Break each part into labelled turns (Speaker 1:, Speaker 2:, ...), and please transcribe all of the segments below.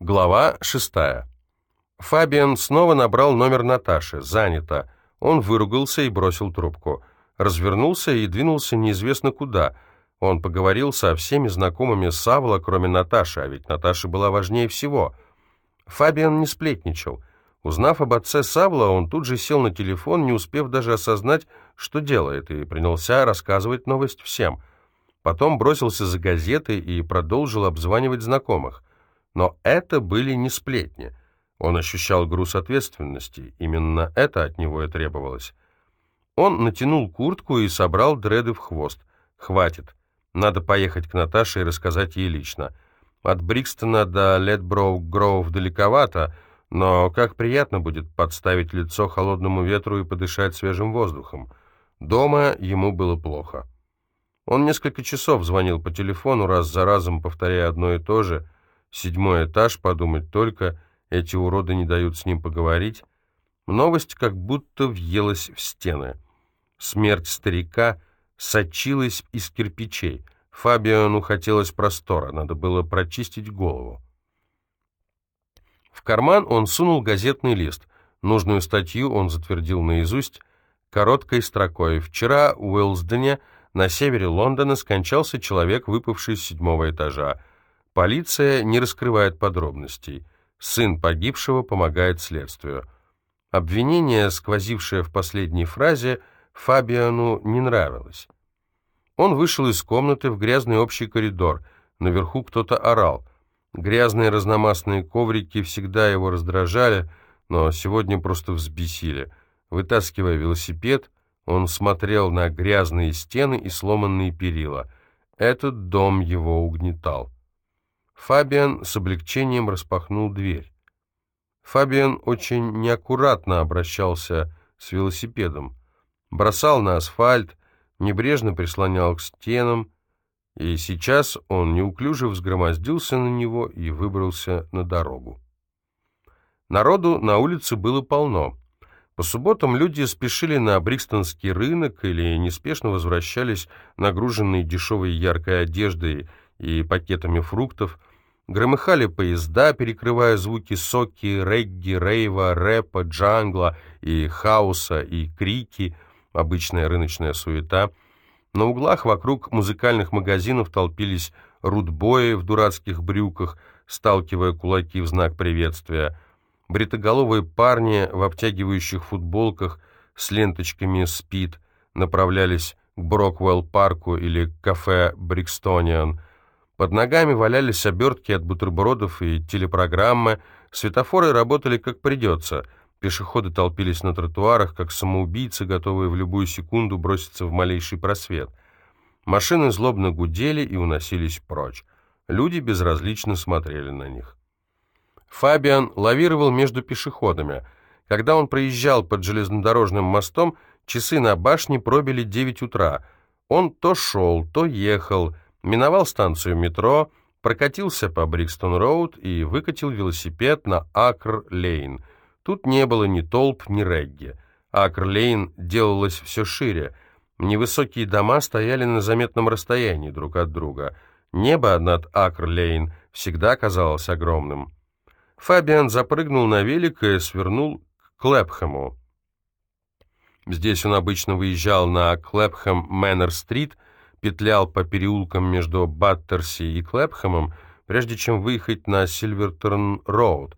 Speaker 1: Глава шестая. Фабиан снова набрал номер Наташи. Занято. Он выругался и бросил трубку. Развернулся и двинулся неизвестно куда. Он поговорил со всеми знакомыми Савла, кроме Наташи, а ведь Наташа была важнее всего. Фабиан не сплетничал. Узнав об отце Савла, он тут же сел на телефон, не успев даже осознать, что делает, и принялся рассказывать новость всем. Потом бросился за газетой и продолжил обзванивать знакомых. Но это были не сплетни. Он ощущал груз ответственности. Именно это от него и требовалось. Он натянул куртку и собрал дреды в хвост. Хватит. Надо поехать к Наташе и рассказать ей лично. От Брикстона до Ледброук-Гроув далековато, но как приятно будет подставить лицо холодному ветру и подышать свежим воздухом. Дома ему было плохо. Он несколько часов звонил по телефону, раз за разом повторяя одно и то же — Седьмой этаж, подумать только, эти уроды не дают с ним поговорить. Новость как будто въелась в стены. Смерть старика сочилась из кирпичей. Фабиону хотелось простора, надо было прочистить голову. В карман он сунул газетный лист. Нужную статью он затвердил наизусть короткой строкой. Вчера в Уэлсдене на севере Лондона скончался человек, выпавший с седьмого этажа. Полиция не раскрывает подробностей. Сын погибшего помогает следствию. Обвинение, сквозившее в последней фразе, Фабиану не нравилось. Он вышел из комнаты в грязный общий коридор. Наверху кто-то орал. Грязные разномастные коврики всегда его раздражали, но сегодня просто взбесили. Вытаскивая велосипед, он смотрел на грязные стены и сломанные перила. Этот дом его угнетал. Фабиан с облегчением распахнул дверь. Фабиан очень неаккуратно обращался с велосипедом. Бросал на асфальт, небрежно прислонял к стенам, и сейчас он неуклюже взгромоздился на него и выбрался на дорогу. Народу на улице было полно. По субботам люди спешили на Брикстонский рынок или неспешно возвращались, нагруженные дешевой яркой одеждой и пакетами фруктов, Громыхали поезда, перекрывая звуки соки, регги, рейва, рэпа, джангла и хаоса, и крики, обычная рыночная суета. На углах вокруг музыкальных магазинов толпились рудбои в дурацких брюках, сталкивая кулаки в знак приветствия. Бритоголовые парни в обтягивающих футболках с ленточками «Спид» направлялись к Броквелл-парку или кафе «Брикстониан», под ногами валялись обертки от бутербродов и телепрограммы, светофоры работали как придется, пешеходы толпились на тротуарах, как самоубийцы, готовые в любую секунду броситься в малейший просвет. Машины злобно гудели и уносились прочь. Люди безразлично смотрели на них. Фабиан лавировал между пешеходами. Когда он проезжал под железнодорожным мостом, часы на башне пробили 9 утра. Он то шел, то ехал, миновал станцию метро, прокатился по Брикстон-Роуд и выкатил велосипед на Акр-Лейн. Тут не было ни толп, ни регги. Акр-Лейн делалось все шире. Невысокие дома стояли на заметном расстоянии друг от друга. Небо над Акр-Лейн всегда казалось огромным. Фабиан запрыгнул на велик и свернул к Клэпхэму. Здесь он обычно выезжал на Клэпхэм-Мэннер-стрит – петлял по переулкам между Баттерси и Клэпхэмом, прежде чем выехать на Сильверторн-Роуд,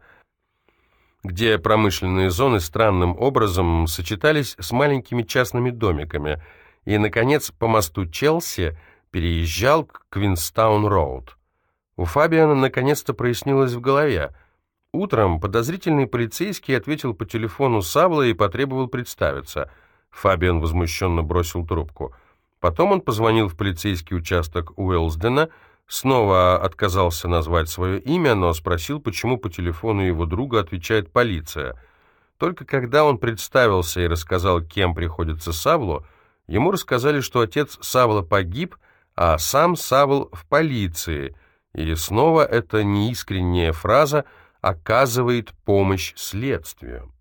Speaker 1: где промышленные зоны странным образом сочетались с маленькими частными домиками, и, наконец, по мосту Челси переезжал к Квинстаун-Роуд. У Фабиана наконец-то прояснилось в голове. Утром подозрительный полицейский ответил по телефону Савла и потребовал представиться. Фабиан возмущенно бросил трубку — Потом он позвонил в полицейский участок Уэлсдена, снова отказался назвать свое имя, но спросил, почему по телефону его друга отвечает полиция. Только когда он представился и рассказал, кем приходится Савлу, ему рассказали, что отец Савла погиб, а сам Савл в полиции, и снова эта неискренняя фраза оказывает помощь следствию.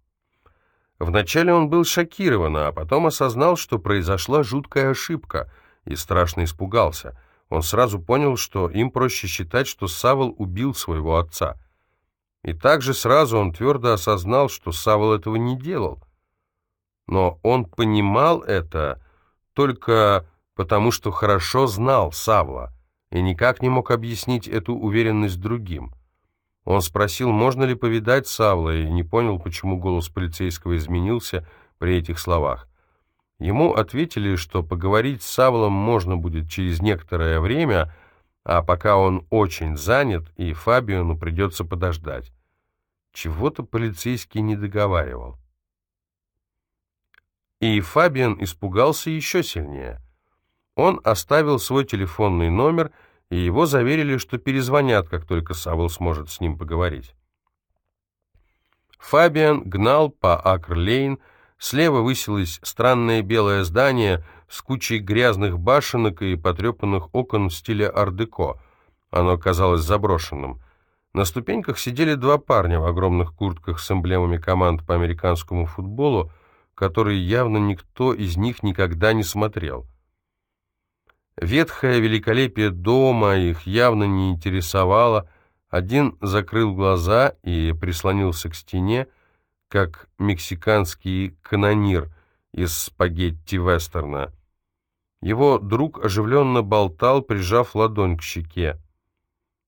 Speaker 1: Вначале он был шокирован, а потом осознал, что произошла жуткая ошибка, и страшно испугался. Он сразу понял, что им проще считать, что Савол убил своего отца. И также сразу он твердо осознал, что Савол этого не делал. Но он понимал это только потому, что хорошо знал Савла и никак не мог объяснить эту уверенность другим. Он спросил, можно ли повидать Савла, и не понял, почему голос полицейского изменился при этих словах. Ему ответили, что поговорить с Савлом можно будет через некоторое время, а пока он очень занят, и Фабиону придется подождать. Чего-то полицейский не договаривал. И Фабиан испугался еще сильнее. Он оставил свой телефонный номер и, и его заверили, что перезвонят, как только Савл сможет с ним поговорить. Фабиан гнал по Акр-Лейн, слева высилось странное белое здание с кучей грязных башенок и потрепанных окон в стиле ар-деко. Оно казалось заброшенным. На ступеньках сидели два парня в огромных куртках с эмблемами команд по американскому футболу, которые явно никто из них никогда не смотрел. Ветхое великолепие дома их явно не интересовало. Один закрыл глаза и прислонился к стене, как мексиканский канонир из спагетти-вестерна. Его друг оживленно болтал, прижав ладонь к щеке.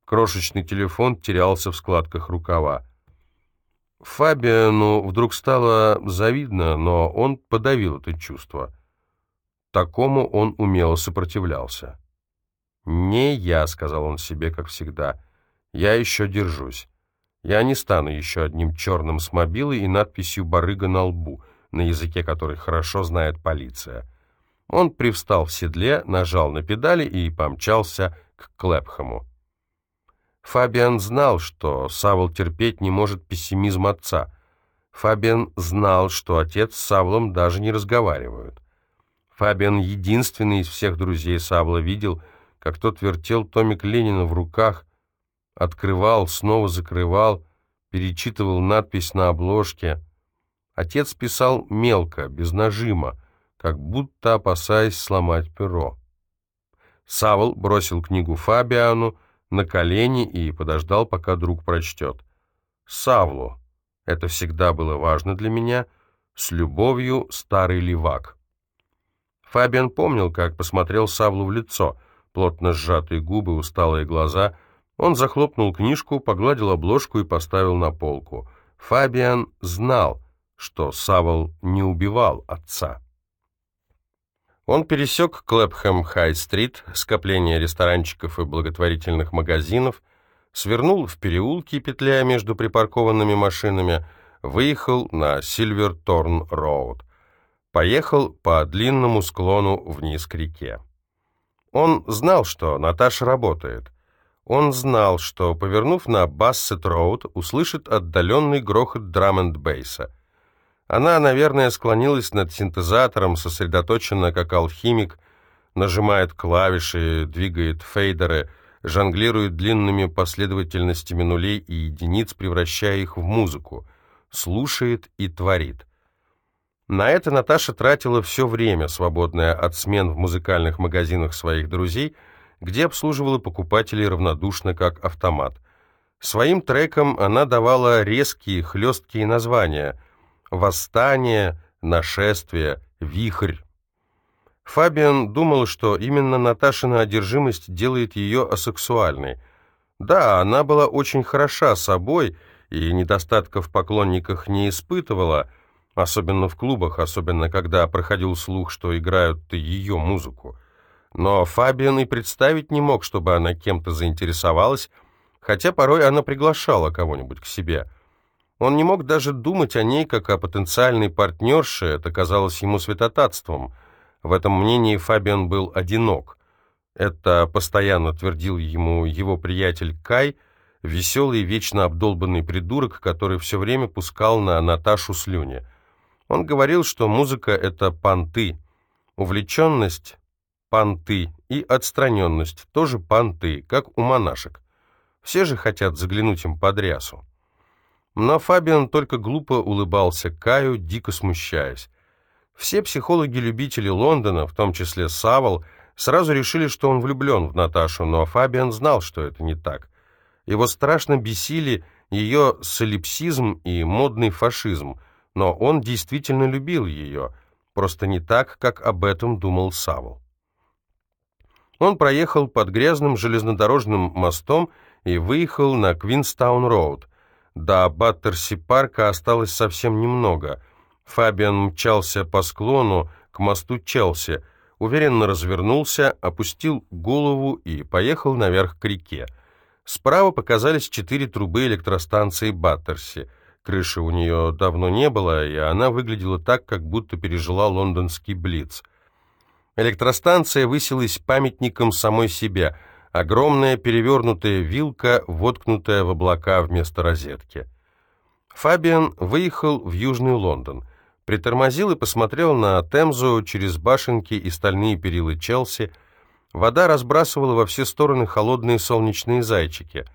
Speaker 1: Крошечный телефон терялся в складках рукава. Фабиану вдруг стало завидно, но он подавил это чувство. Такому он умело сопротивлялся. «Не я», — сказал он себе, как всегда. «Я еще держусь. Я не стану еще одним черным с мобилой и надписью «Барыга» на лбу, на языке которой хорошо знает полиция». Он привстал в седле, нажал на педали и помчался к Клэпхэму. Фабиан знал, что Савол терпеть не может пессимизм отца. Фабиан знал, что отец с Савлом даже не разговаривают. Фабиан, единственный из всех друзей Савла, видел, как тот вертел томик Ленина в руках, открывал, снова закрывал, перечитывал надпись на обложке. Отец писал мелко, без нажима, как будто опасаясь сломать перо. Савл бросил книгу Фабиану на колени и подождал, пока друг прочтет. «Савлу. Это всегда было важно для меня. С любовью, старый левак». Фабиан помнил, как посмотрел Савлу в лицо, плотно сжатые губы, усталые глаза. Он захлопнул книжку, погладил обложку и поставил на полку. Фабиан знал, что Савл не убивал отца. Он пересек Клэпхэм-Хай-стрит, скопление ресторанчиков и благотворительных магазинов, свернул в переулки, петляя между припаркованными машинами, выехал на Сильверторн-Роуд поехал по длинному склону вниз к реке. Он знал, что Наташа работает. Он знал, что, повернув на Бассет-Роуд, услышит отдаленный грохот драм-энд-бейса. Она, наверное, склонилась над синтезатором, сосредоточенно, как алхимик, нажимает клавиши, двигает фейдеры, жонглирует длинными последовательностями нулей и единиц, превращая их в музыку, слушает и творит. На это Наташа тратила все время, свободное от смен в музыкальных магазинах своих друзей, где обслуживала покупателей равнодушно, как автомат. Своим трекам она давала резкие, хлесткие названия «Восстание», «Нашествие», «Вихрь». Фабиан думал, что именно Наташина одержимость делает ее асексуальной. Да, она была очень хороша собой и недостатков поклонниках не испытывала – Особенно в клубах, особенно когда проходил слух, что играют ее музыку. Но Фабиан и представить не мог, чтобы она кем-то заинтересовалась, хотя порой она приглашала кого-нибудь к себе. Он не мог даже думать о ней, как о потенциальной партнерше, это казалось ему святотатством. В этом мнении Фабиан был одинок. Это постоянно твердил ему его приятель Кай, веселый, вечно обдолбанный придурок, который все время пускал на Наташу слюни. Он говорил, что музыка — это понты, увлеченность — понты и отстраненность — тоже понты, как у монашек. Все же хотят заглянуть им под рясу. Но Фабиан только глупо улыбался Каю, дико смущаясь. Все психологи-любители Лондона, в том числе Савол, сразу решили, что он влюблен в Наташу, но Фабиан знал, что это не так. Его страшно бесили ее солипсизм и модный фашизм, но он действительно любил ее, просто не так, как об этом думал Савл. Он проехал под грязным железнодорожным мостом и выехал на Квинстаун-роуд. До Баттерси-парка осталось совсем немного. Фабиан мчался по склону к мосту Челси, уверенно развернулся, опустил голову и поехал наверх к реке. Справа показались четыре трубы электростанции Баттерси. Крыши у нее давно не было, и она выглядела так, как будто пережила лондонский Блиц. Электростанция высилась памятником самой себе — огромная перевернутая вилка, воткнутая в облака вместо розетки. Фабиан выехал в Южный Лондон, притормозил и посмотрел на Темзу через башенки и стальные перилы Челси. Вода разбрасывала во все стороны холодные солнечные зайчики.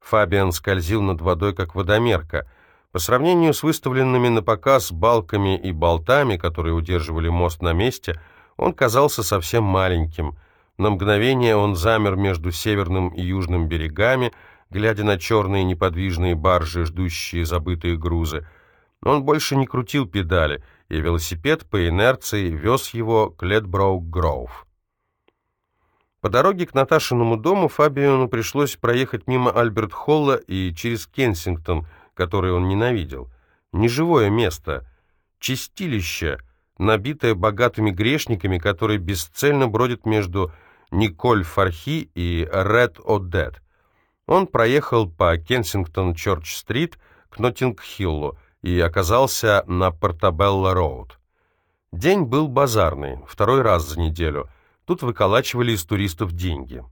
Speaker 1: Фабиан скользил над водой, как водомерка. По сравнению с выставленными на показ балками и болтами, которые удерживали мост на месте, он казался совсем маленьким — на мгновение он замер между северным и южным берегами, глядя на черные неподвижные баржи, ждущие забытые грузы. Он больше не крутил педали, и велосипед по инерции вез его к Ледброук-Гроув. По дороге к Наташиному дому Фабиону пришлось проехать мимо Альберт-Холла и через Кенсингтон, который он ненавидел. Неживое место, чистилище, набитое богатыми грешниками, которые бесцельно бродят между Николь Фархи и Ред Одет. Он проехал по Кенсингтон-Чорч-стрит к Ноттинг-Хиллу и оказался на Портабелла-Роуд. День был базарный, второй раз за неделю. Тут выколачивали из туристов деньги.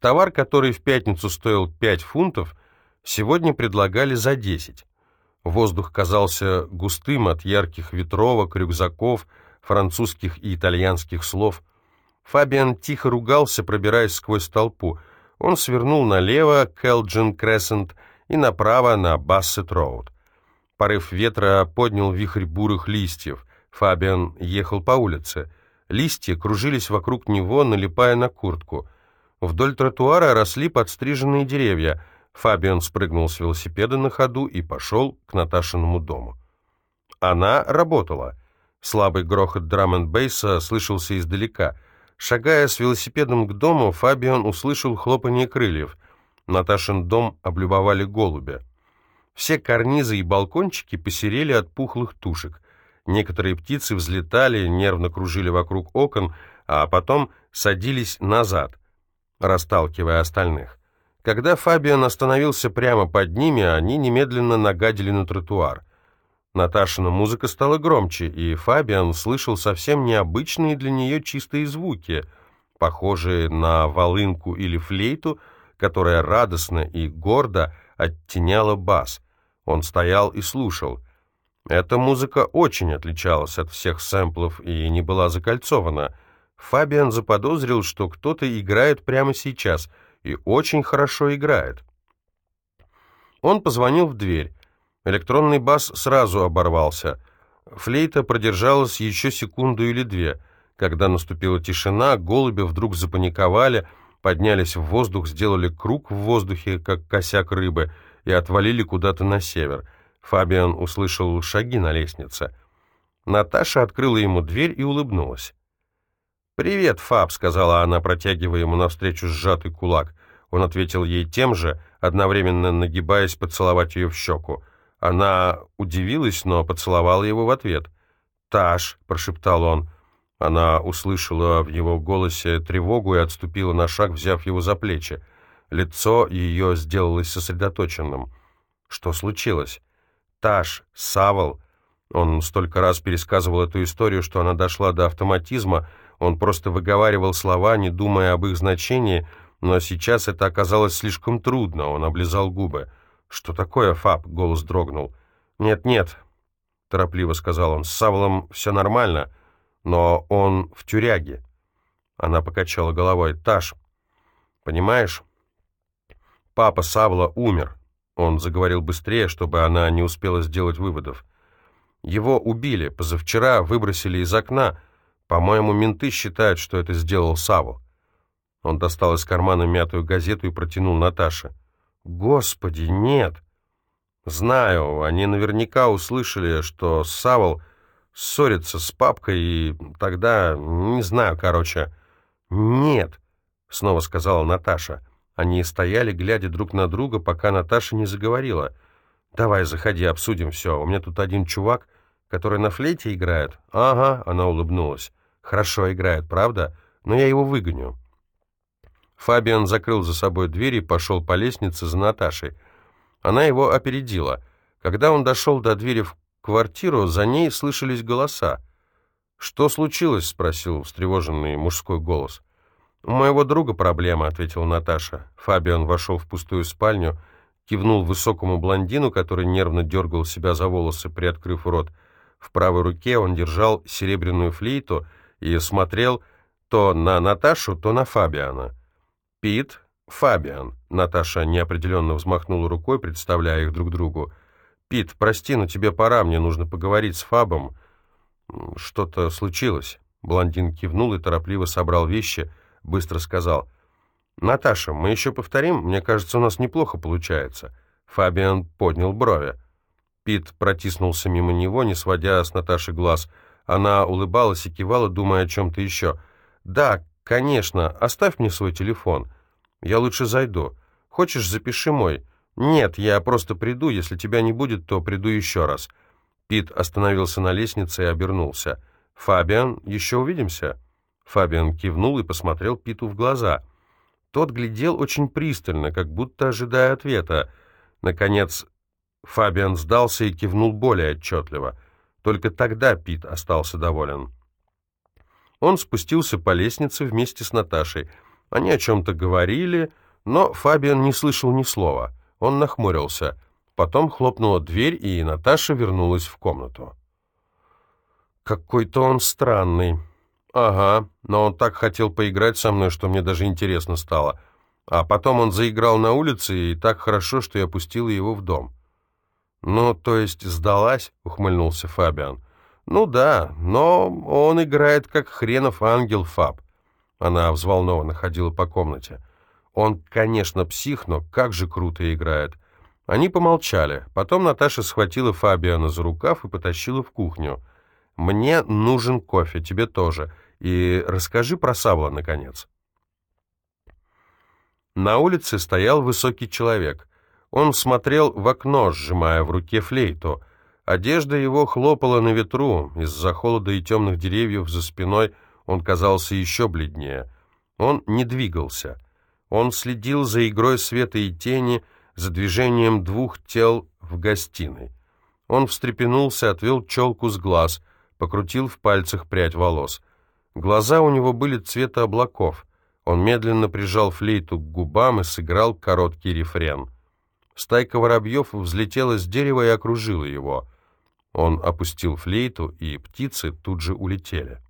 Speaker 1: Товар, который в пятницу стоил 5 фунтов, сегодня предлагали за 10. Воздух казался густым от ярких ветровок, рюкзаков, французских и итальянских слов. Фабиан тихо ругался, пробираясь сквозь толпу. Он свернул налево к Элджин Крессент и направо на Бассет-Роуд. Порыв ветра поднял вихрь бурых листьев. Фабиан ехал по улице. Листья кружились вокруг него, налипая на куртку. Вдоль тротуара росли подстриженные деревья. Фабиан спрыгнул с велосипеда на ходу и пошел к Наташиному дому. Она работала. Слабый грохот драм-н-бейса слышался издалека — Шагая с велосипедом к дому, Фабиан услышал хлопанье крыльев. Наташин дом облюбовали голуби. Все карнизы и балкончики посерели от пухлых тушек. Некоторые птицы взлетали, нервно кружили вокруг окон, а потом садились назад, расталкивая остальных. Когда Фабиан остановился прямо под ними, они немедленно нагадили на тротуар. Наташина музыка стала громче, и Фабиан слышал совсем необычные для нее чистые звуки, похожие на волынку или флейту, которая радостно и гордо оттеняла бас. Он стоял и слушал. Эта музыка очень отличалась от всех сэмплов и не была закольцована. Фабиан заподозрил, что кто-то играет прямо сейчас, и очень хорошо играет. Он позвонил в дверь. Электронный бас сразу оборвался. Флейта продержалась еще секунду или две. Когда наступила тишина, голуби вдруг запаниковали, поднялись в воздух, сделали круг в воздухе, как косяк рыбы, и отвалили куда-то на север. Фабиан услышал шаги на лестнице. Наташа открыла ему дверь и улыбнулась. «Привет, Фаб», — сказала она, протягивая ему навстречу сжатый кулак. Он ответил ей тем же, одновременно нагибаясь поцеловать ее в щеку. Она удивилась, но поцеловала его в ответ. «Таш», — прошептал он. Она услышала в его голосе тревогу и отступила на шаг, взяв его за плечи. Лицо ее сделалось сосредоточенным. «Что случилось?» «Таш, Савол...» Он столько раз пересказывал эту историю, что она дошла до автоматизма. Он просто выговаривал слова, не думая об их значении, но сейчас это оказалось слишком трудно. Он облизал губы. «Что такое, Фаб?» — голос дрогнул. «Нет-нет», — торопливо сказал он, — «с Савлом все нормально, но он в тюряге». Она покачала головой. «Таш, понимаешь, папа Савла умер». Он заговорил быстрее, чтобы она не успела сделать выводов. «Его убили, позавчера выбросили из окна. По-моему, менты считают, что это сделал Савл». Он достал из кармана мятую газету и протянул Наташе. «Господи, нет!» «Знаю, они наверняка услышали, что Савол ссорится с папкой, и тогда... не знаю, короче...» «Нет!» — снова сказала Наташа. Они стояли, глядя друг на друга, пока Наташа не заговорила. «Давай, заходи, обсудим все. У меня тут один чувак, который на флейте играет». «Ага», — она улыбнулась. «Хорошо играет, правда? Но я его выгоню». Фабиан закрыл за собой дверь и пошел по лестнице за Наташей. Она его опередила. Когда он дошел до двери в квартиру, за ней слышались голоса. «Что случилось?» — спросил встревоженный мужской голос. «У моего друга проблема», — ответила Наташа. Фабиан вошел в пустую спальню, кивнул высокому блондину, который нервно дергал себя за волосы, приоткрыв рот. В правой руке он держал серебряную флейту и смотрел то на Наташу, то на Фабиана. «Пит, Фабиан», — Наташа неопределенно взмахнула рукой, представляя их друг другу. «Пит, прости, но тебе пора, мне нужно поговорить с Фабом». «Что-то случилось?» Блондин кивнул и торопливо собрал вещи — быстро сказал. «Наташа, мы еще повторим? Мне кажется, у нас неплохо получается». Фабиан поднял брови. Пит протиснулся мимо него, не сводя с Наташи глаз. Она улыбалась и кивала, думая о чем-то еще. «Да, конечно, оставь мне свой телефон. Я лучше зайду. Хочешь, запиши мой?» «Нет, я просто приду. Если тебя не будет, то приду еще раз». Пит остановился на лестнице и обернулся. «Фабиан, еще увидимся?» Фабиан кивнул и посмотрел Питу в глаза. Тот глядел очень пристально, как будто ожидая ответа. Наконец, Фабиан сдался и кивнул более отчетливо. Только тогда Пит остался доволен. Он спустился по лестнице вместе с Наташей. Они о чем-то говорили, но Фабиан не слышал ни слова. Он нахмурился. Потом хлопнула дверь, и Наташа вернулась в комнату. «Какой-то он странный», «Ага, но он так хотел поиграть со мной, что мне даже интересно стало. А потом он заиграл на улице, и так хорошо, что я пустила его в дом». «Ну, то есть сдалась?» — ухмыльнулся Фабиан. «Ну да, но он играет как хренов ангел Фаб». Она взволнованно ходила по комнате. «Он, конечно, псих, но как же круто играет». Они помолчали. Потом Наташа схватила Фабиана за рукав и потащила в кухню. «Мне нужен кофе, тебе тоже. И расскажи про Савла, наконец». На улице стоял высокий человек. Он смотрел в окно, сжимая в руке флейту. Одежда его хлопала на ветру. Из-за холода и темных деревьев за спиной он казался еще бледнее. Он не двигался. Он следил за игрой света и тени, за движением двух тел в гостиной. Он встрепенулся, отвел челку с глаз, покрутил в пальцах прядь волос — Глаза у него были цвета облаков. Он медленно прижал флейту к губам и сыграл короткий рефрен. Стайка воробьев взлетела с дерева и окружила его. Он опустил флейту, и птицы тут же улетели.